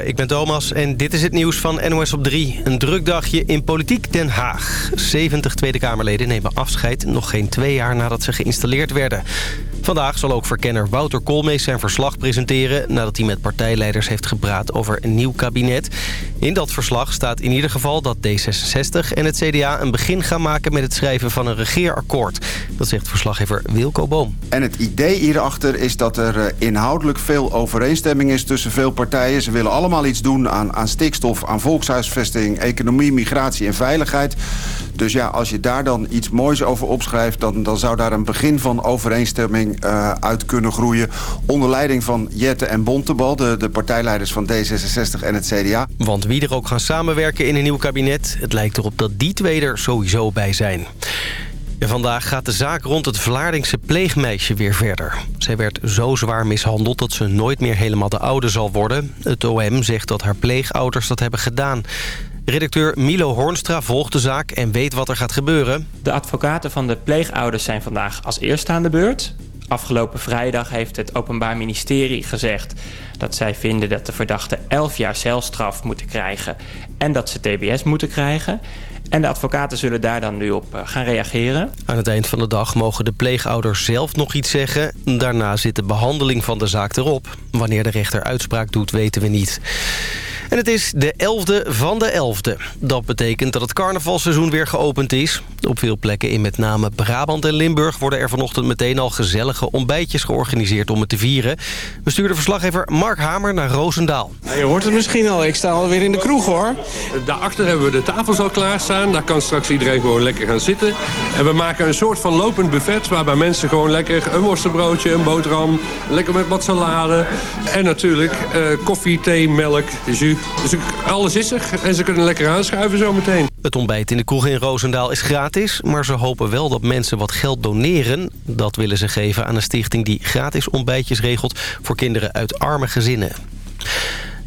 Ik ben Thomas en dit is het nieuws van NOS op 3. Een druk dagje in Politiek Den Haag. 70 Tweede Kamerleden nemen afscheid nog geen twee jaar nadat ze geïnstalleerd werden. Vandaag zal ook verkenner Wouter Koolmees zijn verslag presenteren... nadat hij met partijleiders heeft gepraat over een nieuw kabinet. In dat verslag staat in ieder geval dat D66 en het CDA... een begin gaan maken met het schrijven van een regeerakkoord. Dat zegt verslaggever Wilco Boom. En het idee hierachter is dat er eh, inhoudelijk veel overeenstemming is tussen veel partijen. Ze willen allemaal iets doen aan, aan stikstof, aan volkshuisvesting... economie, migratie en veiligheid. Dus ja, als je daar dan iets moois over opschrijft... dan, dan zou daar een begin van overeenstemming uh, uit kunnen groeien. Onder leiding van Jette en Bontebal, de, de partijleiders van D66 en het CDA. Want wie er ook gaan samenwerken in een nieuw kabinet... het lijkt erop dat die twee er sowieso bij zijn. En vandaag gaat de zaak rond het Vlaardingse pleegmeisje weer verder. Zij werd zo zwaar mishandeld dat ze nooit meer helemaal de oude zal worden. Het OM zegt dat haar pleegouders dat hebben gedaan. Redacteur Milo Hornstra volgt de zaak en weet wat er gaat gebeuren. De advocaten van de pleegouders zijn vandaag als eerste aan de beurt. Afgelopen vrijdag heeft het Openbaar Ministerie gezegd... dat zij vinden dat de verdachte 11 jaar celstraf moeten krijgen... en dat ze tbs moeten krijgen. En de advocaten zullen daar dan nu op gaan reageren. Aan het eind van de dag mogen de pleegouders zelf nog iets zeggen. Daarna zit de behandeling van de zaak erop. Wanneer de rechter uitspraak doet, weten we niet. En het is de 11e van de 11e. Dat betekent dat het carnavalseizoen weer geopend is. Op veel plekken in met name Brabant en Limburg... worden er vanochtend meteen al gezellige ontbijtjes georganiseerd om het te vieren. We stuurden verslaggever Mark Hamer naar Roosendaal. Je hoort het misschien al, ik sta alweer in de kroeg hoor. Daarachter hebben we de tafels al klaarstaan. Daar kan straks iedereen gewoon lekker gaan zitten. En we maken een soort van lopend buffet... waarbij mensen gewoon lekker een worstenbroodje, een boterham... lekker met wat salade. En natuurlijk uh, koffie, thee, melk, jus dus alles is er en ze kunnen lekker aanschuiven zometeen. Het ontbijt in de kroeg in Roosendaal is gratis... maar ze hopen wel dat mensen wat geld doneren. Dat willen ze geven aan een stichting die gratis ontbijtjes regelt... voor kinderen uit arme gezinnen.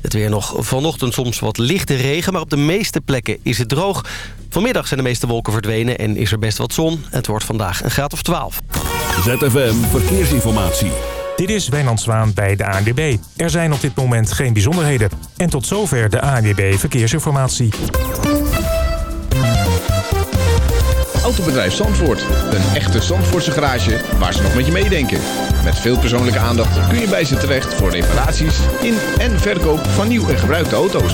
Het weer nog vanochtend soms wat lichte regen... maar op de meeste plekken is het droog. Vanmiddag zijn de meeste wolken verdwenen en is er best wat zon. Het wordt vandaag een graad of 12. ZFM Verkeersinformatie. Dit is Wijnand Zwaan bij de ANWB. Er zijn op dit moment geen bijzonderheden. En tot zover de ANWB Verkeersinformatie. Autobedrijf Zandvoort. Een echte Zandvoortse garage waar ze nog met je meedenken. Met veel persoonlijke aandacht kun je bij ze terecht voor reparaties in en verkoop van nieuw en gebruikte auto's.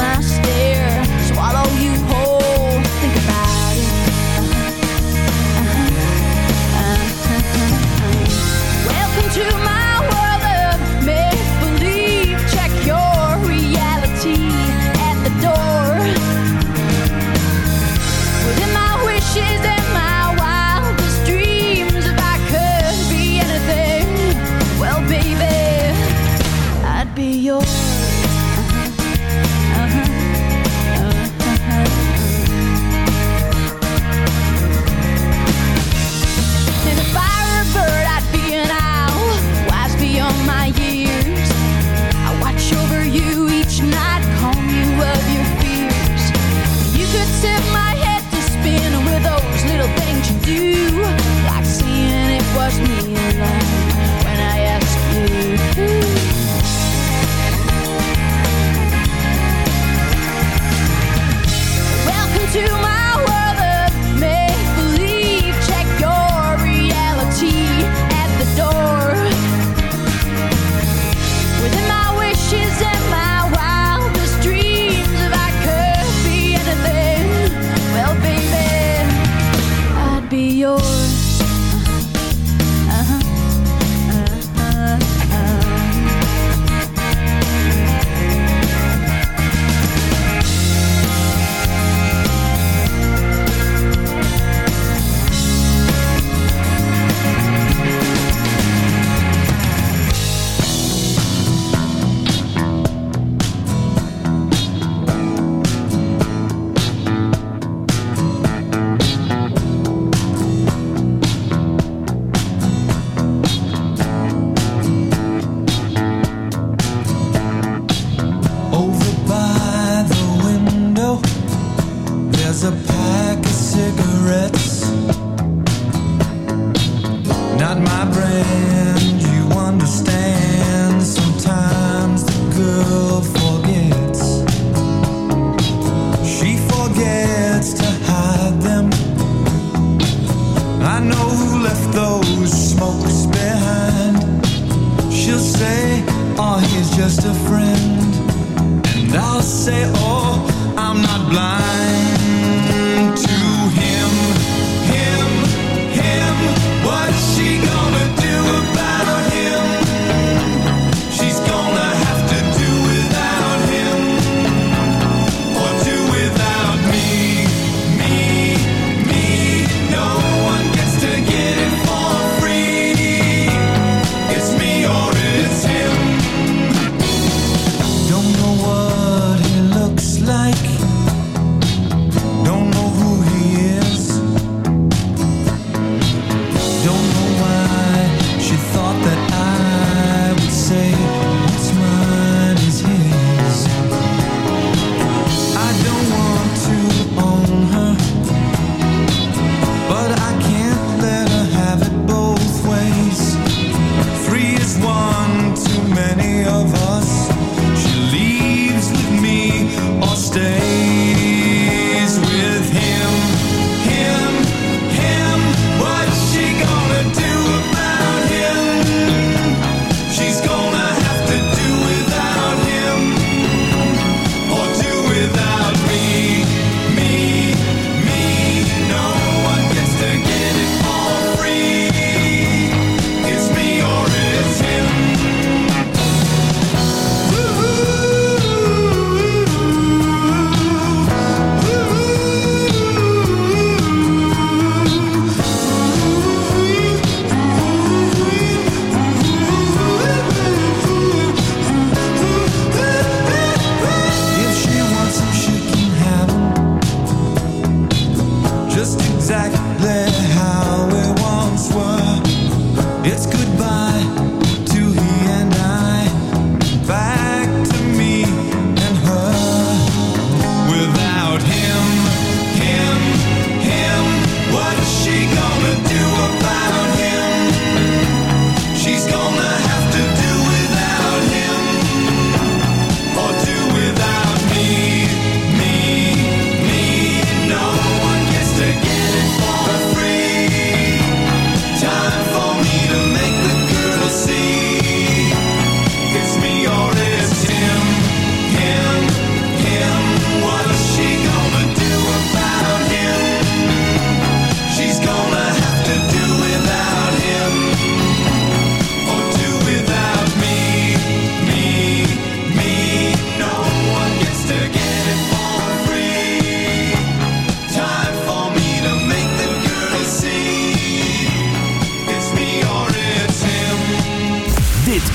más.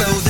slow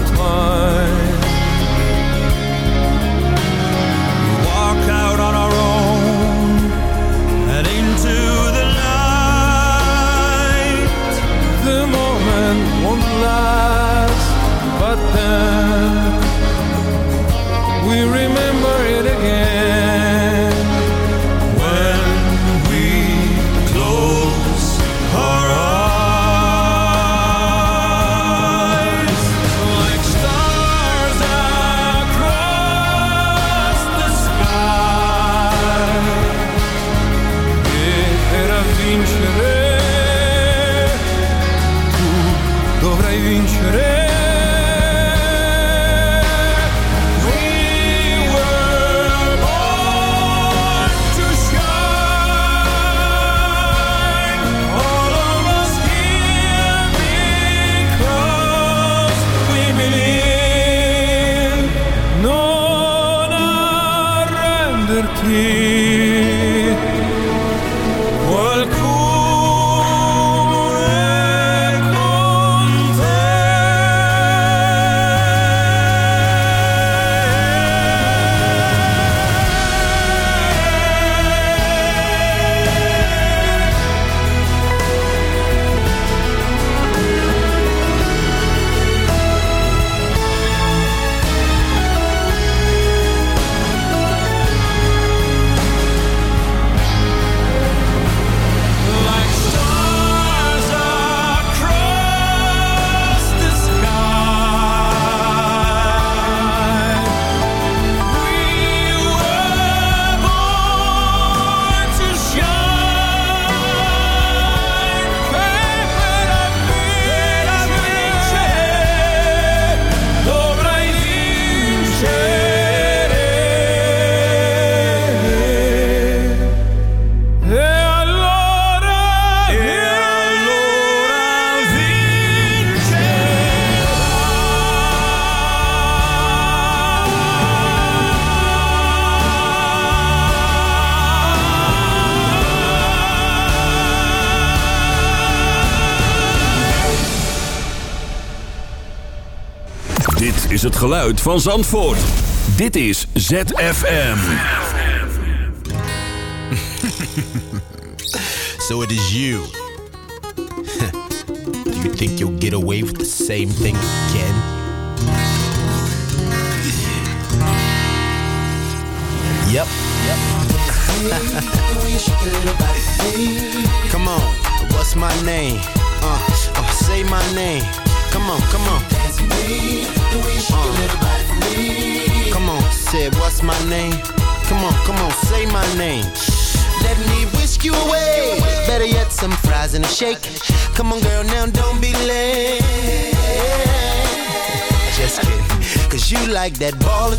the mine. Geluid van Zandvoort. Dit is ZFM. So it is you. Do you think you'll get away with the same thing again? Yep. come on, what's my name? Uh, oh, say my name. Come on, come on. Uh, come on, say what's my name? Come on, come on, say my name. Let me whisk you away. Better yet, some fries and a shake. Come on, girl, now don't be late. Just kidding. Cause you like that ballin',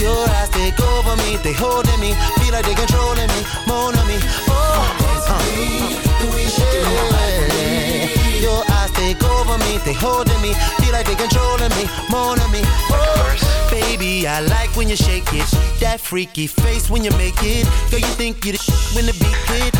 your eyes take over me, they holding me, feel like they controlling me, more on me. Oh, yeah. Your eyes take over me, they holding me, feel like they controlling me, more on me. Oh, baby, I like when you shake it, that freaky face when you make it. Girl, you think you the when the beat hit.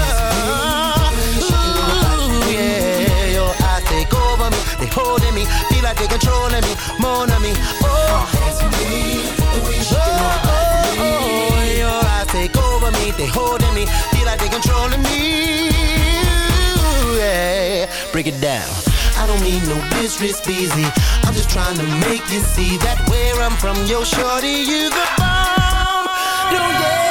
Holding me, feel like they controlling me, more than me. Oh, oh, oh, oh, your eyes take over me, they holding me, feel like they controlling me. Yeah, break it down. I don't mean no disrespect, easy. I'm just trying to make you see that where I'm from, yo, shorty, you the bomb. Don't get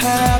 have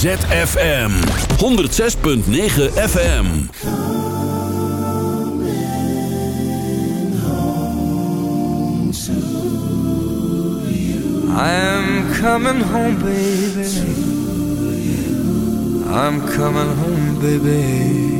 ZFM 106.9 FM. I'm coming home, baby. I'm coming home, baby.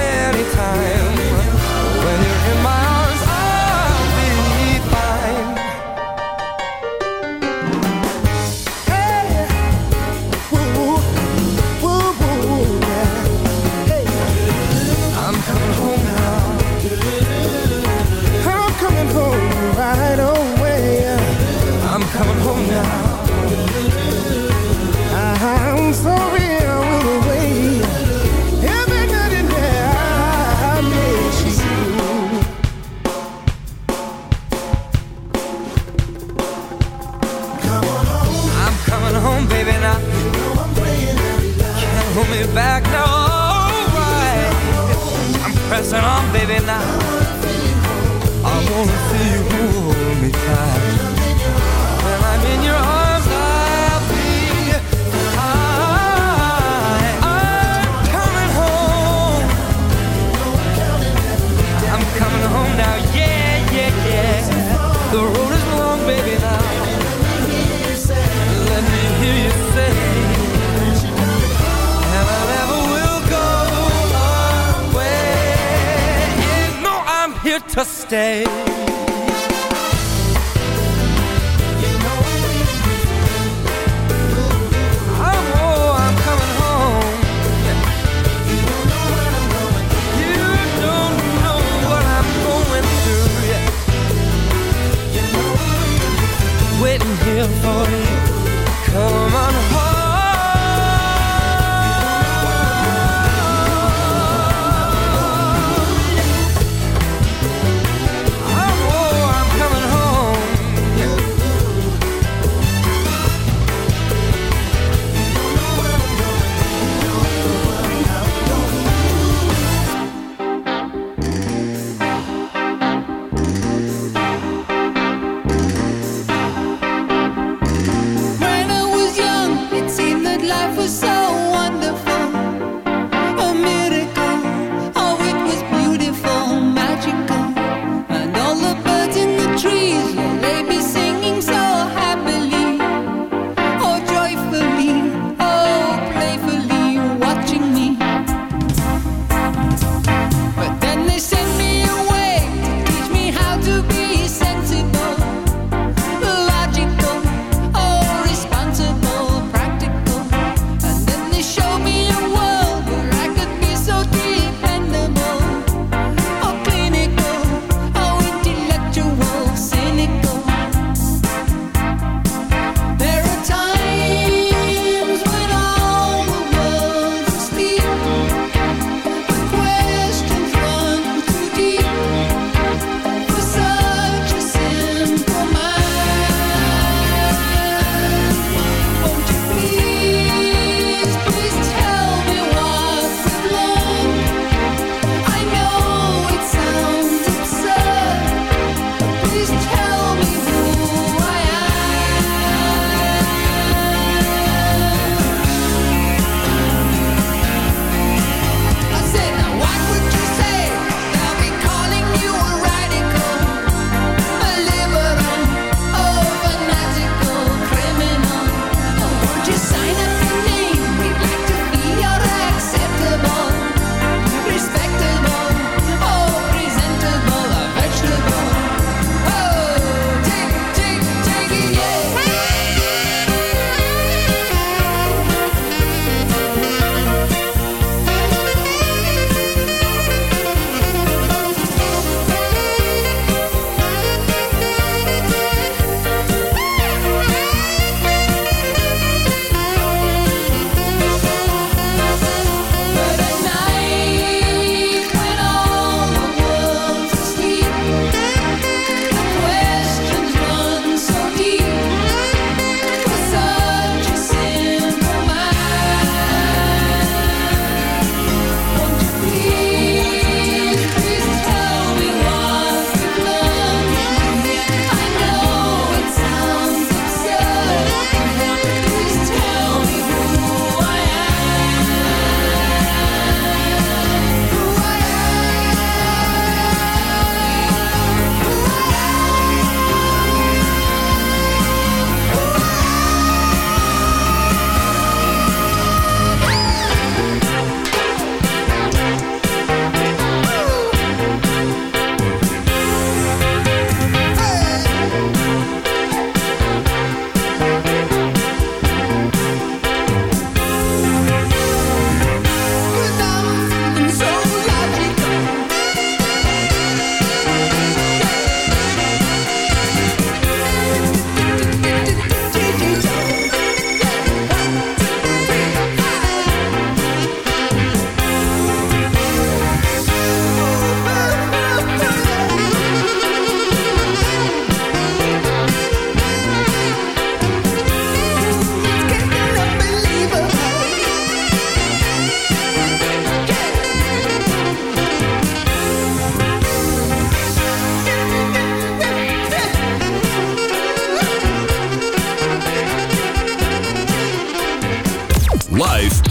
나. day